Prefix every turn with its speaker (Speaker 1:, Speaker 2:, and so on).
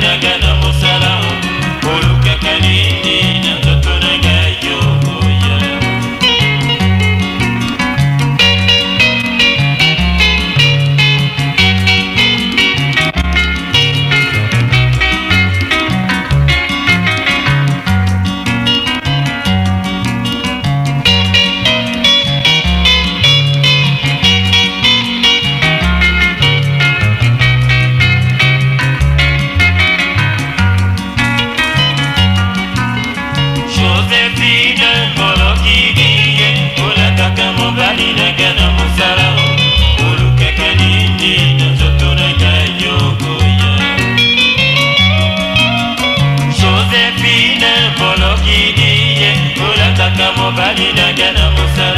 Speaker 1: Again. mokolo kidi ye olakaka mobali nanga na mosala